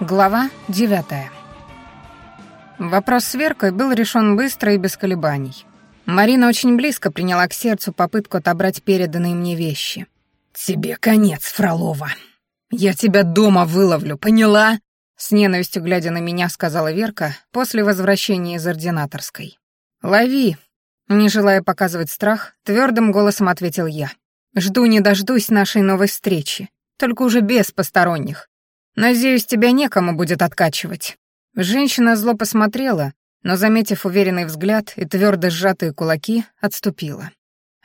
Глава 9. Вопрос с Веркой был решен быстро и без колебаний. Марина очень близко приняла к сердцу попытку отобрать переданные мне вещи. «Тебе конец, Фролова. Я тебя дома выловлю, поняла?» С ненавистью глядя на меня, сказала Верка после возвращения из ординаторской. «Лови!» Не желая показывать страх, твердым голосом ответил я. «Жду не дождусь нашей новой встречи, только уже без посторонних. Надеюсь, тебя некому будет откачивать». Женщина зло посмотрела, но, заметив уверенный взгляд и твердо сжатые кулаки, отступила.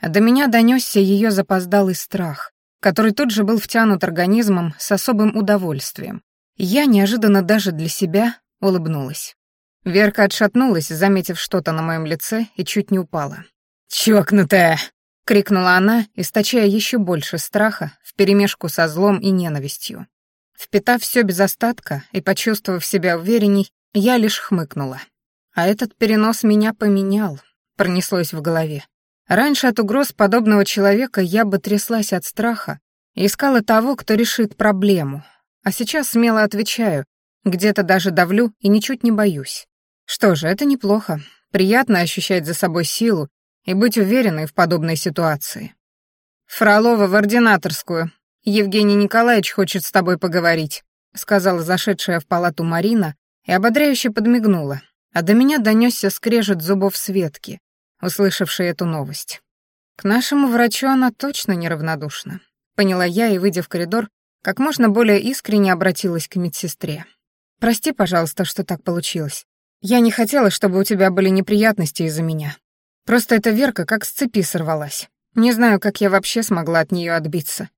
А до меня донесся ее запоздалый страх, который тут же был втянут организмом с особым удовольствием. Я неожиданно даже для себя улыбнулась. Верка отшатнулась, заметив что-то на моем лице, и чуть не упала. «Чокнутая!» — крикнула она, источая еще больше страха вперемешку со злом и ненавистью. Впитав все без остатка и почувствовав себя уверенней, я лишь хмыкнула. А этот перенос меня поменял, пронеслось в голове. Раньше от угроз подобного человека я бы тряслась от страха и искала того, кто решит проблему. А сейчас смело отвечаю, где-то даже давлю и ничуть не боюсь. Что же, это неплохо. Приятно ощущать за собой силу и быть уверенной в подобной ситуации. «Фролова в ординаторскую», «Евгений Николаевич хочет с тобой поговорить», — сказала зашедшая в палату Марина и ободряюще подмигнула, а до меня донесся скрежет зубов Светки, услышавшей эту новость. К нашему врачу она точно неравнодушна. Поняла я и, выйдя в коридор, как можно более искренне обратилась к медсестре. «Прости, пожалуйста, что так получилось. Я не хотела, чтобы у тебя были неприятности из-за меня. Просто эта Верка как с цепи сорвалась. Не знаю, как я вообще смогла от нее отбиться.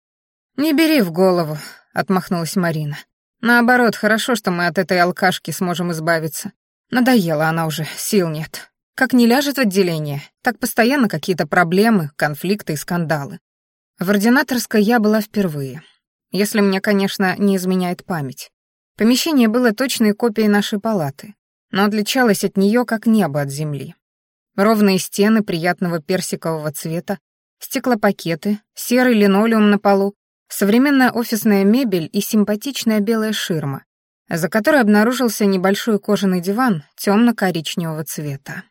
«Не бери в голову», — отмахнулась Марина. «Наоборот, хорошо, что мы от этой алкашки сможем избавиться. Надоела она уже, сил нет. Как не ляжет в отделение, так постоянно какие-то проблемы, конфликты и скандалы. В ординаторской я была впервые. Если мне, конечно, не изменяет память. Помещение было точной копией нашей палаты, но отличалось от нее как небо от земли. Ровные стены приятного персикового цвета, стеклопакеты, серый линолеум на полу современная офисная мебель и симпатичная белая ширма, за которой обнаружился небольшой кожаный диван темно-коричневого цвета.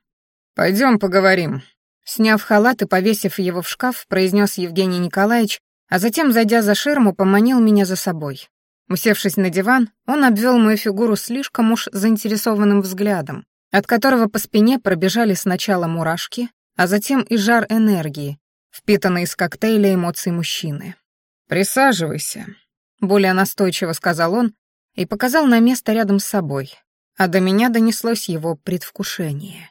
«Пойдем поговорим», Сняв халат и повесив его в шкаф, произнес Евгений Николаевич, а затем, зайдя за ширму, поманил меня за собой. Усевшись на диван, он обвел мою фигуру слишком уж заинтересованным взглядом, от которого по спине пробежали сначала мурашки, а затем и жар энергии, впитанный из коктейля эмоций мужчины. «Присаживайся», — более настойчиво сказал он и показал на место рядом с собой, а до меня донеслось его предвкушение.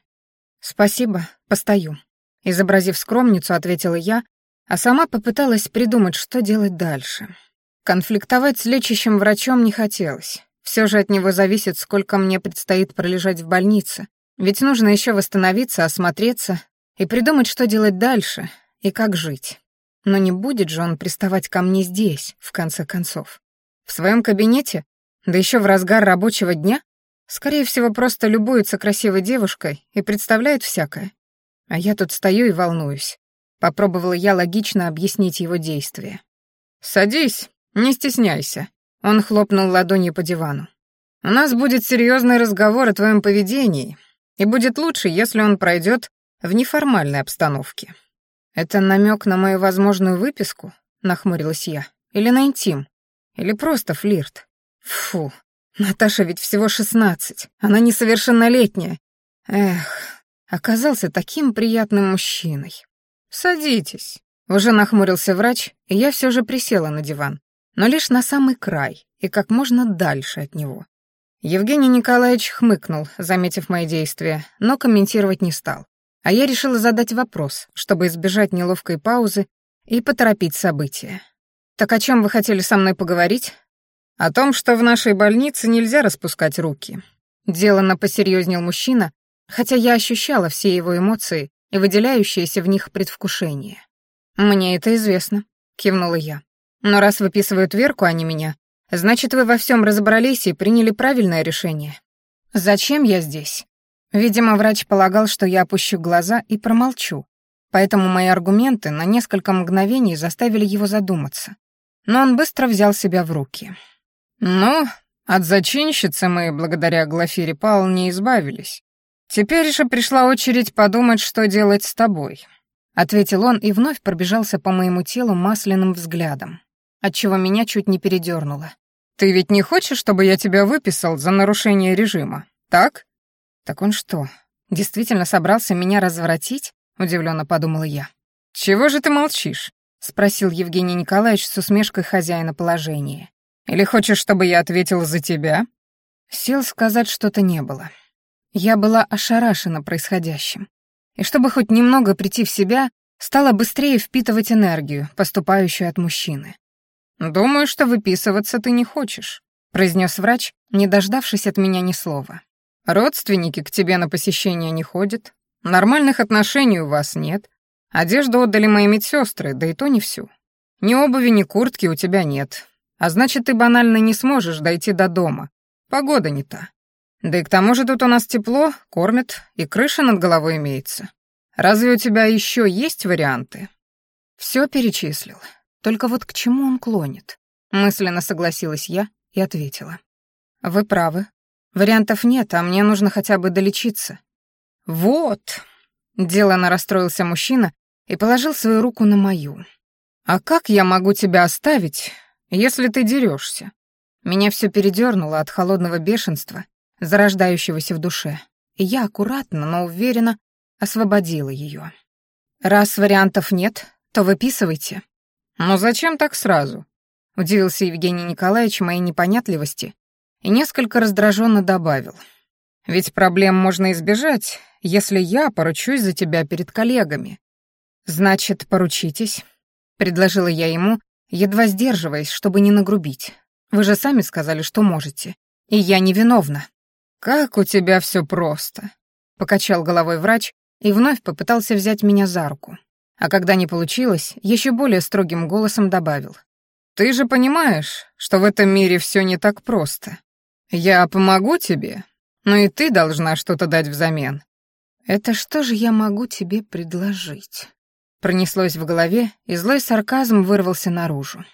«Спасибо, постою», — изобразив скромницу, ответила я, а сама попыталась придумать, что делать дальше. Конфликтовать с лечащим врачом не хотелось. Все же от него зависит, сколько мне предстоит пролежать в больнице. Ведь нужно еще восстановиться, осмотреться и придумать, что делать дальше и как жить. Но не будет же он приставать ко мне здесь, в конце концов. В своем кабинете? Да еще в разгар рабочего дня? Скорее всего, просто любуется красивой девушкой и представляет всякое. А я тут стою и волнуюсь. Попробовала я логично объяснить его действия. «Садись, не стесняйся», — он хлопнул ладонью по дивану. «У нас будет серьезный разговор о твоем поведении, и будет лучше, если он пройдет в неформальной обстановке. «Это намек на мою возможную выписку?» — нахмурилась я. «Или на интим? Или просто флирт? Фу, Наташа ведь всего шестнадцать, она несовершеннолетняя. Эх, оказался таким приятным мужчиной. Садитесь». Уже нахмурился врач, и я все же присела на диван, но лишь на самый край и как можно дальше от него. Евгений Николаевич хмыкнул, заметив мои действия, но комментировать не стал. А я решила задать вопрос, чтобы избежать неловкой паузы и поторопить события. «Так о чем вы хотели со мной поговорить?» «О том, что в нашей больнице нельзя распускать руки». Деланно посерьезнел мужчина, хотя я ощущала все его эмоции и выделяющиеся в них предвкушение. «Мне это известно», — кивнула я. «Но раз выписывают Верку, а не меня, значит, вы во всем разобрались и приняли правильное решение. Зачем я здесь? Видимо, врач полагал, что я опущу глаза и промолчу, поэтому мои аргументы на несколько мгновений заставили его задуматься. Но он быстро взял себя в руки. «Ну, От зачинщицы мы, благодаря Глафире Пал, не избавились. Теперь же пришла очередь подумать, что делать с тобой», — ответил он и вновь пробежался по моему телу масляным взглядом, отчего меня чуть не передернуло. «Ты ведь не хочешь, чтобы я тебя выписал за нарушение режима, так?» «Так он что, действительно собрался меня развратить?» — удивленно подумала я. «Чего же ты молчишь?» — спросил Евгений Николаевич с усмешкой хозяина положения. «Или хочешь, чтобы я ответил за тебя?» Сил сказать что-то не было. Я была ошарашена происходящим. И чтобы хоть немного прийти в себя, стала быстрее впитывать энергию, поступающую от мужчины. «Думаю, что выписываться ты не хочешь», — произнес врач, не дождавшись от меня ни слова. «Родственники к тебе на посещение не ходят, нормальных отношений у вас нет, одежду отдали мои медсестры, да и то не всю. Ни обуви, ни куртки у тебя нет, а значит, ты банально не сможешь дойти до дома. Погода не та. Да и к тому же тут у нас тепло, кормят, и крыша над головой имеется. Разве у тебя еще есть варианты?» Все перечислил. Только вот к чему он клонит? Мысленно согласилась я и ответила. «Вы правы. Вариантов нет, а мне нужно хотя бы долечиться». «Вот!» — делано расстроился мужчина и положил свою руку на мою. «А как я могу тебя оставить, если ты дерешься?» Меня все передернуло от холодного бешенства, зарождающегося в душе, и я аккуратно, но уверенно освободила ее. «Раз вариантов нет, то выписывайте». «Но зачем так сразу?» — удивился Евгений Николаевич моей непонятливости и несколько раздраженно добавил. «Ведь проблем можно избежать, если я поручусь за тебя перед коллегами». «Значит, поручитесь», — предложила я ему, едва сдерживаясь, чтобы не нагрубить. «Вы же сами сказали, что можете, и я невиновна». «Как у тебя все просто», — покачал головой врач и вновь попытался взять меня за руку. А когда не получилось, еще более строгим голосом добавил. «Ты же понимаешь, что в этом мире все не так просто. Я помогу тебе, но и ты должна что-то дать взамен». «Это что же я могу тебе предложить?» Пронеслось в голове, и злой сарказм вырвался наружу.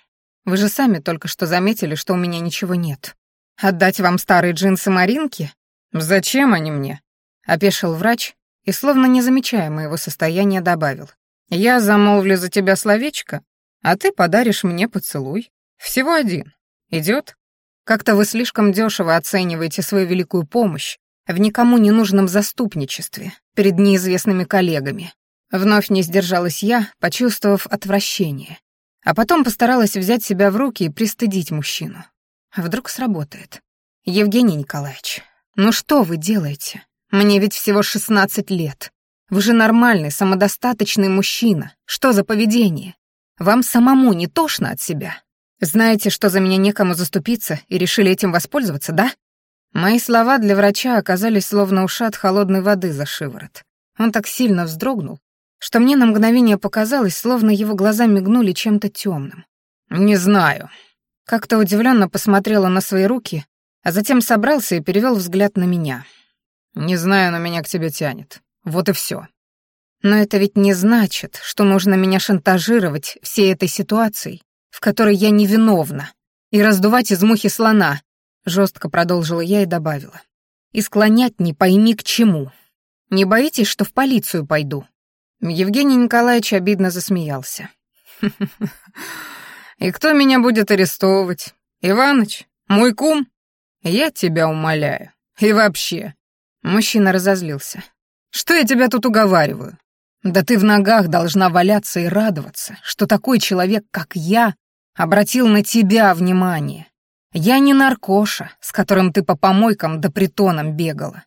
«Вы же сами только что заметили, что у меня ничего нет. Отдать вам старые джинсы Маринки? Зачем они мне? Опешил врач и, словно не замечая моего состояния, добавил. Я замолвлю за тебя словечко, а ты подаришь мне поцелуй. Всего один. Идет? Как-то вы слишком дешево оцениваете свою великую помощь в никому не нужном заступничестве перед неизвестными коллегами. Вновь не сдержалась я, почувствовав отвращение. А потом постаралась взять себя в руки и пристыдить мужчину. Вдруг сработает. Евгений Николаевич, ну что вы делаете? Мне ведь всего 16 лет. Вы же нормальный, самодостаточный мужчина. Что за поведение? Вам самому не тошно от себя? Знаете, что за меня некому заступиться и решили этим воспользоваться, да? Мои слова для врача оказались словно ушат холодной воды за шиворот. Он так сильно вздрогнул, что мне на мгновение показалось, словно его глаза мигнули чем-то темным. «Не знаю», как-то удивленно посмотрела на свои руки, а затем собрался и перевел взгляд на меня. «Не знаю, но меня к тебе тянет. Вот и все. Но это ведь не значит, что нужно меня шантажировать всей этой ситуацией, в которой я невиновна, и раздувать из мухи слона, жестко продолжила я и добавила. И склонять не пойми к чему. Не боитесь, что в полицию пойду? Евгений Николаевич обидно засмеялся. И кто меня будет арестовывать? Иваныч? Мой кум? Я тебя умоляю. И вообще...» Мужчина разозлился. «Что я тебя тут уговариваю? Да ты в ногах должна валяться и радоваться, что такой человек, как я, обратил на тебя внимание. Я не наркоша, с которым ты по помойкам да притонам бегала.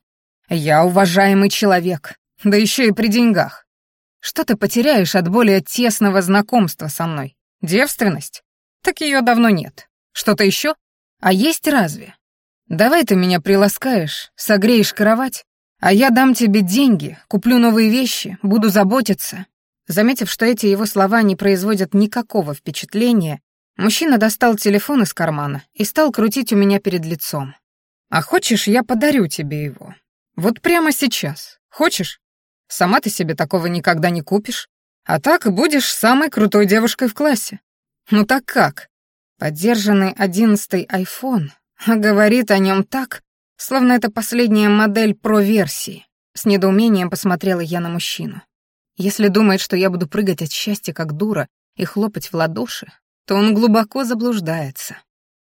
Я уважаемый человек, да еще и при деньгах. Что ты потеряешь от более тесного знакомства со мной? Девственность? Так ее давно нет. Что-то еще? А есть разве? Давай ты меня приласкаешь, согреешь кровать, а я дам тебе деньги, куплю новые вещи, буду заботиться. Заметив, что эти его слова не производят никакого впечатления, мужчина достал телефон из кармана и стал крутить у меня перед лицом. «А хочешь, я подарю тебе его? Вот прямо сейчас. Хочешь? Сама ты себе такого никогда не купишь. А так будешь самой крутой девушкой в классе. Ну так как? Поддержанный одиннадцатый iPhone говорит о нем так, словно это последняя модель про-версии. С недоумением посмотрела я на мужчину. Если думает, что я буду прыгать от счастья как дура и хлопать в ладоши, то он глубоко заблуждается.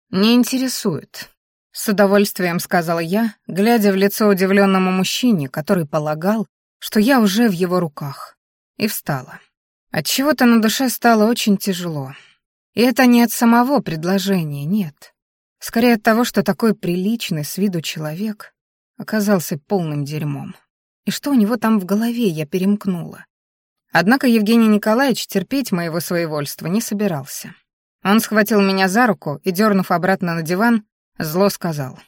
Не интересует. С удовольствием сказала я, глядя в лицо удивленному мужчине, который полагал, что я уже в его руках. И встала. Отчего-то на душе стало очень тяжело. И это не от самого предложения, нет. Скорее от того, что такой приличный с виду человек оказался полным дерьмом. И что у него там в голове, я перемкнула. Однако Евгений Николаевич терпеть моего своевольства не собирался. Он схватил меня за руку и, дернув обратно на диван, зло сказал.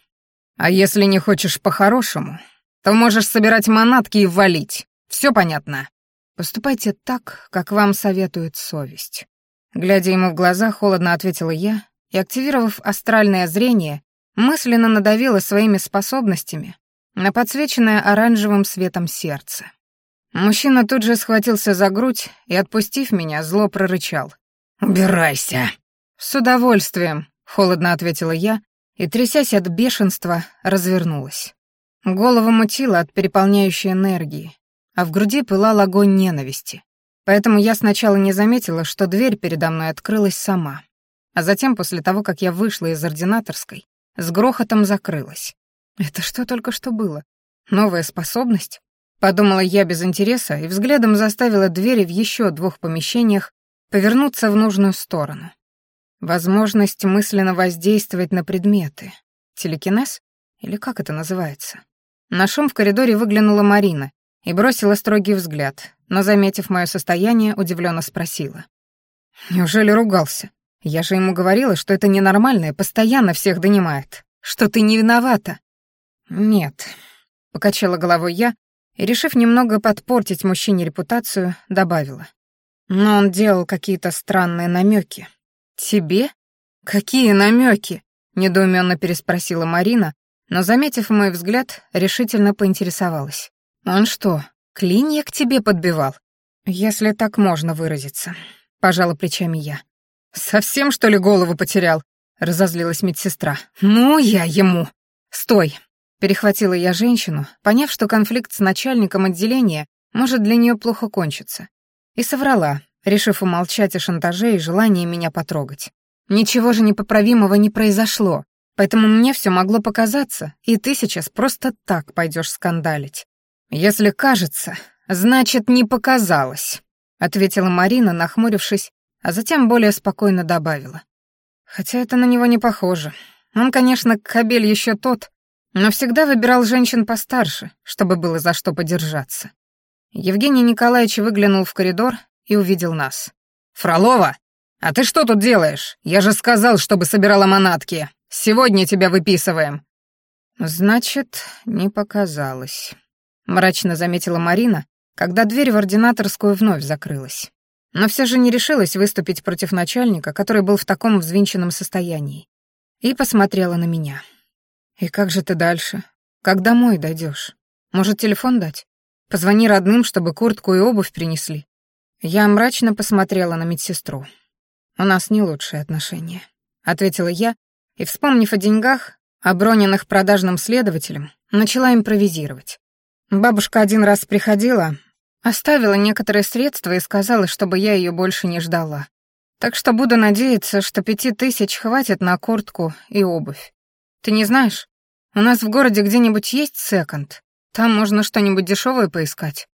«А если не хочешь по-хорошему, то можешь собирать манатки и валить. Все понятно?» «Поступайте так, как вам советует совесть». Глядя ему в глаза, холодно ответила я и, активировав астральное зрение, мысленно надавила своими способностями на подсвеченное оранжевым светом сердце. Мужчина тут же схватился за грудь и, отпустив меня, зло прорычал. «Убирайся!» «С удовольствием», — холодно ответила я и, трясясь от бешенства, развернулась. Голову мутило от переполняющей энергии, а в груди пылал огонь ненависти. Поэтому я сначала не заметила, что дверь передо мной открылась сама. А затем, после того, как я вышла из ординаторской, с грохотом закрылась. Это что только что было? Новая способность? Подумала я без интереса и взглядом заставила двери в еще двух помещениях повернуться в нужную сторону. Возможность мысленно воздействовать на предметы. Телекинез? Или как это называется? На шум в коридоре выглянула Марина и бросила строгий взгляд, но, заметив мое состояние, удивленно спросила. «Неужели ругался? Я же ему говорила, что это ненормальное, постоянно всех донимает. Что ты не виновата». «Нет», — покачала головой я и, решив немного подпортить мужчине репутацию, добавила. «Но он делал какие-то странные намеки. «Тебе? Какие намеки? недоуменно переспросила Марина, но, заметив мой взгляд, решительно поинтересовалась. «Он что, клинья к тебе подбивал?» «Если так можно выразиться», — пожала плечами я. «Совсем, что ли, голову потерял?» — разозлилась медсестра. «Ну, я ему!» «Стой!» — перехватила я женщину, поняв, что конфликт с начальником отделения может для нее плохо кончиться. И соврала, решив умолчать о шантаже и желании меня потрогать. Ничего же непоправимого не произошло, поэтому мне все могло показаться, и ты сейчас просто так пойдешь скандалить. Если кажется, значит, не показалось, ответила Марина, нахмурившись, а затем более спокойно добавила. Хотя это на него не похоже. Он, конечно, кабель еще тот, но всегда выбирал женщин постарше, чтобы было за что подержаться. Евгений Николаевич выглянул в коридор и увидел нас. «Фролова, а ты что тут делаешь? Я же сказал, чтобы собирала манатки. Сегодня тебя выписываем». «Значит, не показалось», — мрачно заметила Марина, когда дверь в ординаторскую вновь закрылась. Но все же не решилась выступить против начальника, который был в таком взвинченном состоянии. И посмотрела на меня. «И как же ты дальше? Как домой дойдешь? Может, телефон дать? Позвони родным, чтобы куртку и обувь принесли. Я мрачно посмотрела на медсестру. «У нас не лучшие отношения», — ответила я, и, вспомнив о деньгах, оброненных продажным следователем, начала импровизировать. Бабушка один раз приходила, оставила некоторые средства и сказала, чтобы я ее больше не ждала. Так что буду надеяться, что пяти тысяч хватит на куртку и обувь. Ты не знаешь, у нас в городе где-нибудь есть секонд? Там можно что-нибудь дешевое поискать.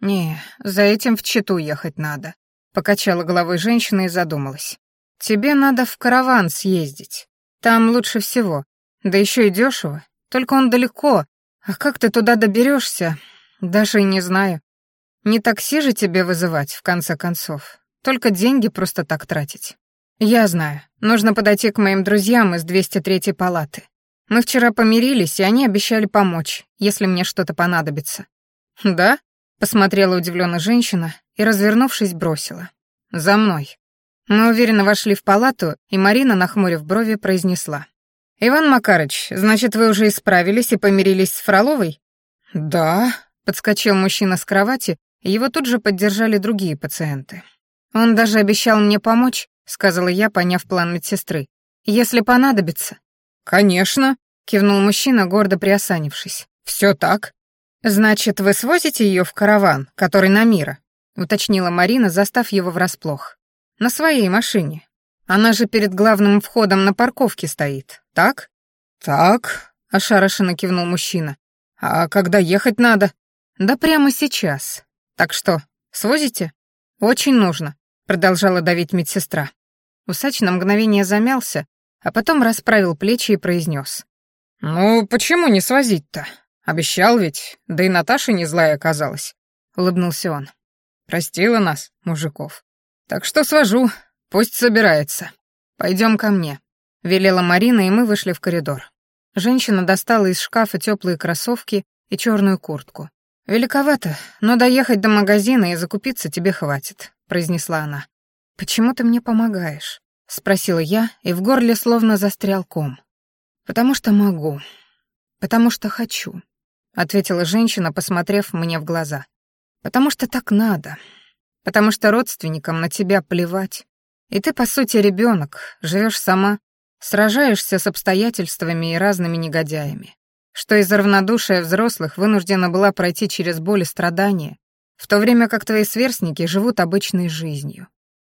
«Не, за этим в Читу ехать надо», — покачала головой женщина и задумалась. «Тебе надо в караван съездить. Там лучше всего. Да еще и дешево. Только он далеко. А как ты туда доберешься? Даже и не знаю. Не такси же тебе вызывать, в конце концов. Только деньги просто так тратить. Я знаю. Нужно подойти к моим друзьям из 203-й палаты. Мы вчера помирились, и они обещали помочь, если мне что-то понадобится. Да? Посмотрела удивленно женщина и, развернувшись, бросила. «За мной». Мы уверенно вошли в палату, и Марина, нахмурив брови, произнесла. «Иван Макарыч, значит, вы уже исправились и помирились с Фроловой?» «Да», — подскочил мужчина с кровати, и его тут же поддержали другие пациенты. «Он даже обещал мне помочь», — сказала я, поняв план медсестры. «Если понадобится». «Конечно», — кивнул мужчина, гордо приосанившись. «Все так». «Значит, вы свозите ее в караван, который на Мира?» — уточнила Марина, застав его врасплох. «На своей машине. Она же перед главным входом на парковке стоит, так?» «Так», — ошарашенно кивнул мужчина. «А когда ехать надо?» «Да прямо сейчас. Так что, свозите?» «Очень нужно», — продолжала давить медсестра. Усач на мгновение замялся, а потом расправил плечи и произнес. «Ну, почему не свозить-то? Обещал ведь, да и Наташа не злая оказалась», — улыбнулся он. «Простила нас, мужиков. Так что свожу, пусть собирается. Пойдем ко мне», — велела Марина, и мы вышли в коридор. Женщина достала из шкафа теплые кроссовки и черную куртку. «Великовато, но доехать до магазина и закупиться тебе хватит», — произнесла она. «Почему ты мне помогаешь?» — спросила я, и в горле словно застрял ком. «Потому что могу. Потому что хочу», — ответила женщина, посмотрев мне в глаза. «Потому что так надо. Потому что родственникам на тебя плевать. И ты, по сути, ребенок, живешь сама, сражаешься с обстоятельствами и разными негодяями что из-за равнодушия взрослых вынуждена была пройти через боль и страдания, в то время как твои сверстники живут обычной жизнью.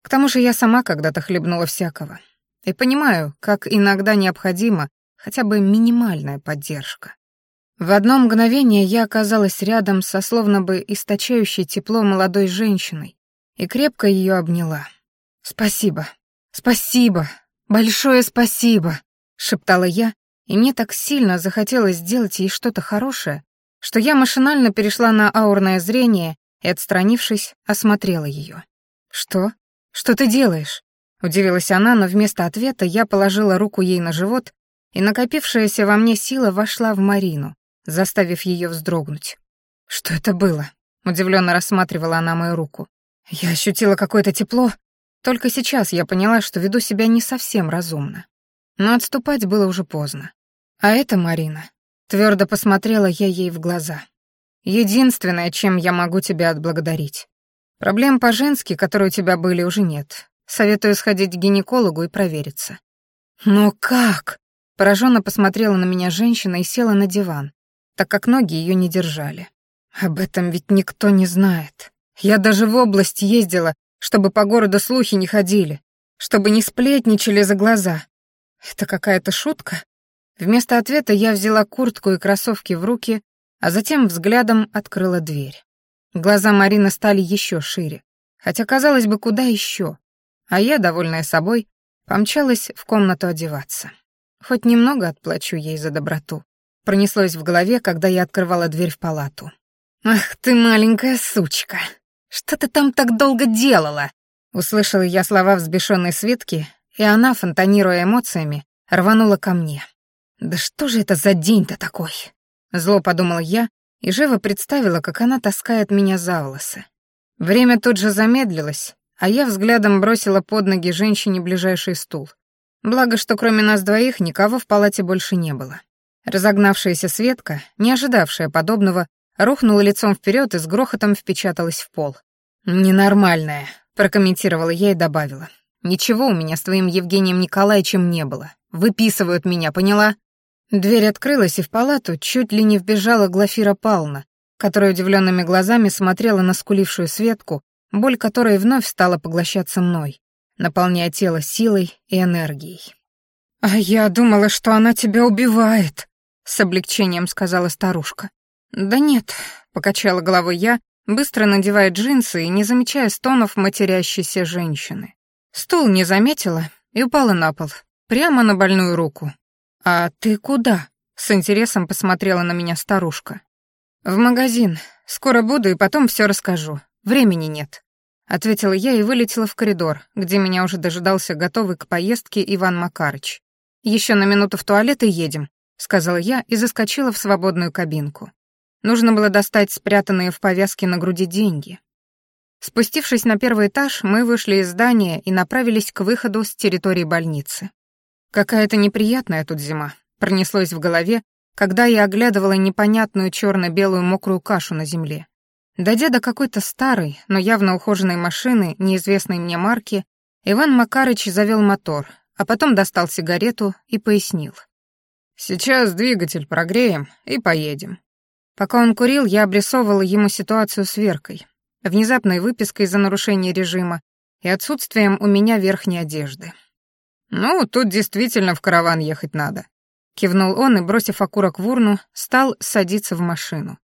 К тому же я сама когда-то хлебнула всякого. И понимаю, как иногда необходима хотя бы минимальная поддержка. В одно мгновение я оказалась рядом со словно бы источающей тепло молодой женщиной и крепко ее обняла. «Спасибо, спасибо, большое спасибо», — шептала я, и мне так сильно захотелось сделать ей что-то хорошее, что я машинально перешла на аурное зрение и, отстранившись, осмотрела ее. «Что? Что ты делаешь?» — удивилась она, но вместо ответа я положила руку ей на живот, и накопившаяся во мне сила вошла в Марину, заставив ее вздрогнуть. «Что это было?» — удивленно рассматривала она мою руку. Я ощутила какое-то тепло. Только сейчас я поняла, что веду себя не совсем разумно. Но отступать было уже поздно. А это Марина. Твердо посмотрела я ей в глаза. Единственное, чем я могу тебя отблагодарить. Проблем по-женски, которые у тебя были, уже нет. Советую сходить к гинекологу и провериться. Но как? Пораженно посмотрела на меня женщина и села на диван, так как ноги ее не держали. Об этом ведь никто не знает. Я даже в область ездила, чтобы по городу слухи не ходили, чтобы не сплетничали за глаза. Это какая-то шутка? Вместо ответа я взяла куртку и кроссовки в руки, а затем взглядом открыла дверь. Глаза Марины стали еще шире, хотя, казалось бы, куда еще. А я, довольная собой, помчалась в комнату одеваться. Хоть немного отплачу ей за доброту. Пронеслось в голове, когда я открывала дверь в палату. «Ах ты, маленькая сучка! Что ты там так долго делала?» Услышала я слова взбешенной Светки, и она, фонтанируя эмоциями, рванула ко мне. «Да что же это за день-то такой?» Зло подумала я и живо представила, как она таскает меня за волосы. Время тут же замедлилось, а я взглядом бросила под ноги женщине ближайший стул. Благо, что кроме нас двоих никого в палате больше не было. Разогнавшаяся Светка, не ожидавшая подобного, рухнула лицом вперед и с грохотом впечаталась в пол. «Ненормальная», — прокомментировала я и добавила. «Ничего у меня с твоим Евгением Николаевичем не было. Выписывают меня, поняла?» Дверь открылась, и в палату чуть ли не вбежала Глафира Павловна, которая удивленными глазами смотрела на скулившую Светку, боль которой вновь стала поглощаться мной, наполняя тело силой и энергией. «А я думала, что она тебя убивает», — с облегчением сказала старушка. «Да нет», — покачала головой я, быстро надевая джинсы и не замечая стонов матерящейся женщины. Стул не заметила и упала на пол, прямо на больную руку. «А ты куда?» — с интересом посмотрела на меня старушка. «В магазин. Скоро буду и потом все расскажу. Времени нет», — ответила я и вылетела в коридор, где меня уже дожидался готовый к поездке Иван Макарыч. «Еще на минуту в туалет и едем», — сказала я и заскочила в свободную кабинку. Нужно было достать спрятанные в повязке на груди деньги. Спустившись на первый этаж, мы вышли из здания и направились к выходу с территории больницы. Какая-то неприятная тут зима, пронеслось в голове, когда я оглядывала непонятную черно-белую мокрую кашу на земле. Дойдя до какой-то старой, но явно ухоженной машины, неизвестной мне марки, Иван Макарыч завел мотор, а потом достал сигарету и пояснил. Сейчас двигатель прогреем и поедем». Пока он курил, я обрисовывала ему ситуацию с Веркой, внезапной выпиской за нарушение режима и отсутствием у меня верхней одежды. «Ну, тут действительно в караван ехать надо», — кивнул он и, бросив окурок в урну, стал садиться в машину.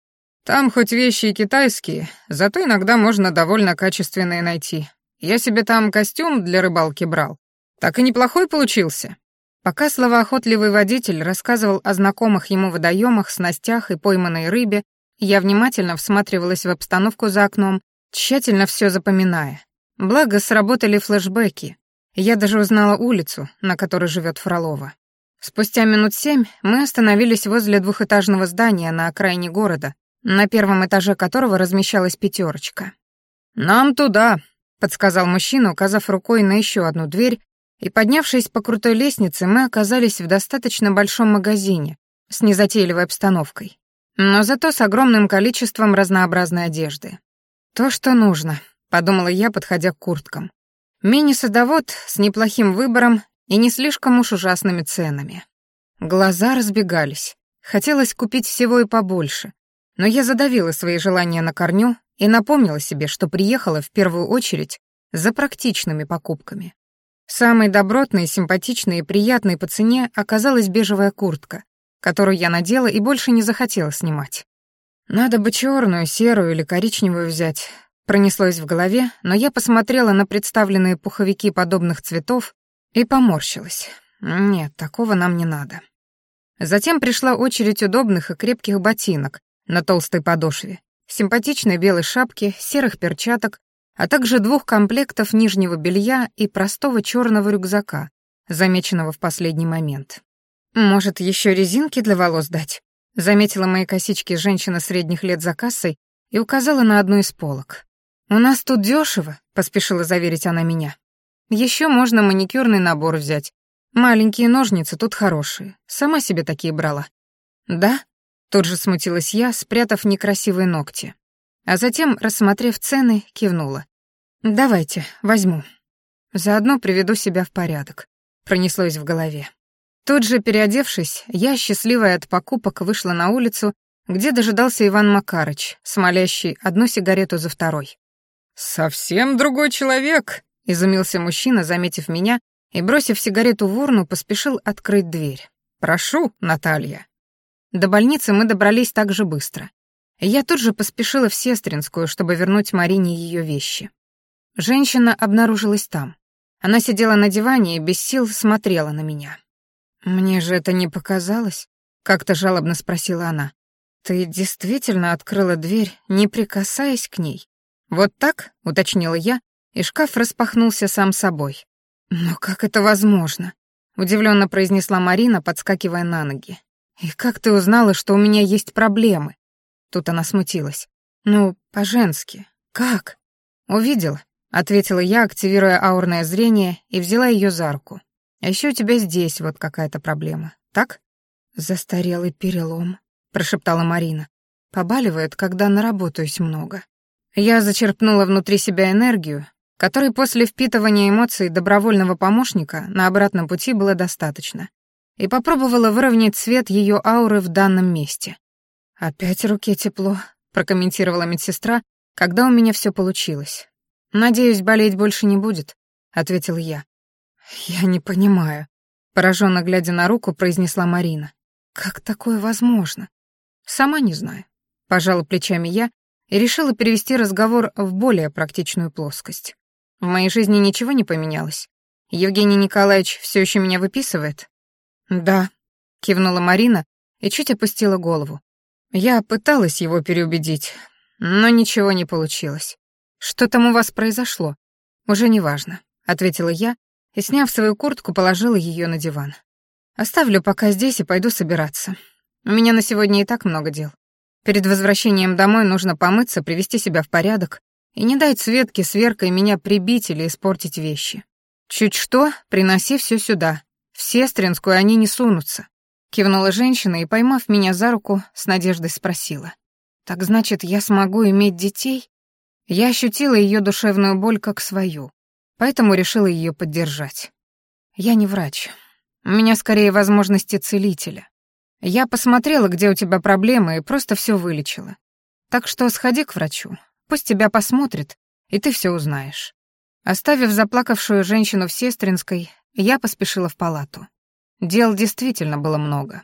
«Там хоть вещи и китайские, зато иногда можно довольно качественные найти. Я себе там костюм для рыбалки брал. Так и неплохой получился». Пока словоохотливый водитель рассказывал о знакомых ему водоемах, снастях и пойманной рыбе, я внимательно всматривалась в обстановку за окном, тщательно все запоминая. Благо, сработали флешбеки. Я даже узнала улицу, на которой живет Фролова. Спустя минут семь мы остановились возле двухэтажного здания на окраине города, на первом этаже которого размещалась пятерочка. «Нам туда», — подсказал мужчина, указав рукой на еще одну дверь, и, поднявшись по крутой лестнице, мы оказались в достаточно большом магазине с незатейливой обстановкой, но зато с огромным количеством разнообразной одежды. «То, что нужно», — подумала я, подходя к курткам. Мини-садовод с неплохим выбором и не слишком уж ужасными ценами. Глаза разбегались. Хотелось купить всего и побольше. Но я задавила свои желания на корню и напомнила себе, что приехала в первую очередь за практичными покупками. Самой добротной, симпатичной и приятной по цене оказалась бежевая куртка, которую я надела и больше не захотела снимать. Надо бы черную, серую или коричневую взять. Пронеслось в голове, но я посмотрела на представленные пуховики подобных цветов и поморщилась. Нет, такого нам не надо. Затем пришла очередь удобных и крепких ботинок на толстой подошве, симпатичной белой шапки, серых перчаток а также двух комплектов нижнего белья и простого черного рюкзака, замеченного в последний момент. «Может, еще резинки для волос дать?» Заметила мои косички женщина средних лет за кассой и указала на одну из полок. «У нас тут дешево», — поспешила заверить она меня. Еще можно маникюрный набор взять. Маленькие ножницы тут хорошие. Сама себе такие брала». «Да?» — тут же смутилась я, спрятав некрасивые ногти. А затем, рассмотрев цены, кивнула. «Давайте, возьму. Заодно приведу себя в порядок», — пронеслось в голове. Тут же, переодевшись, я, счастливая от покупок, вышла на улицу, где дожидался Иван Макарыч, смолящий одну сигарету за второй. «Совсем другой человек», — изумился мужчина, заметив меня, и, бросив сигарету в урну, поспешил открыть дверь. «Прошу, Наталья». До больницы мы добрались так же быстро. Я тут же поспешила в Сестринскую, чтобы вернуть Марине ее вещи. Женщина обнаружилась там. Она сидела на диване и без сил смотрела на меня. «Мне же это не показалось?» — как-то жалобно спросила она. «Ты действительно открыла дверь, не прикасаясь к ней?» «Вот так?» — уточнила я, и шкаф распахнулся сам собой. «Но как это возможно?» — удивленно произнесла Марина, подскакивая на ноги. «И как ты узнала, что у меня есть проблемы?» Тут она смутилась. «Ну, по-женски. Как?» «Увидела ответила я, активируя аурное зрение, и взяла ее за руку. А еще у тебя здесь вот какая-то проблема, так? Застарелый перелом, прошептала Марина. Побаливает, когда наработаюсь много. Я зачерпнула внутри себя энергию, которой после впитывания эмоций добровольного помощника на обратном пути было достаточно, и попробовала выровнять цвет ее ауры в данном месте. «Опять руке тепло», — прокомментировала медсестра, когда у меня все получилось. «Надеюсь, болеть больше не будет», — ответил я. «Я не понимаю», — пораженно глядя на руку, произнесла Марина. «Как такое возможно?» «Сама не знаю», — пожала плечами я и решила перевести разговор в более практичную плоскость. «В моей жизни ничего не поменялось. Евгений Николаевич все еще меня выписывает?» «Да», — кивнула Марина и чуть опустила голову. Я пыталась его переубедить, но ничего не получилось. «Что там у вас произошло?» «Уже неважно», — ответила я и, сняв свою куртку, положила ее на диван. «Оставлю пока здесь и пойду собираться. У меня на сегодня и так много дел. Перед возвращением домой нужно помыться, привести себя в порядок и не дать Светке с Веркой меня прибить или испортить вещи. Чуть что, приноси все сюда. В Сестринскую они не сунутся». Кивнула женщина и, поймав меня за руку, с надеждой спросила. «Так значит, я смогу иметь детей?» Я ощутила ее душевную боль как свою, поэтому решила ее поддержать. Я не врач. У меня скорее возможности целителя. Я посмотрела, где у тебя проблемы, и просто все вылечила. Так что сходи к врачу, пусть тебя посмотрит, и ты все узнаешь». Оставив заплакавшую женщину в Сестринской, я поспешила в палату. Дел действительно было много.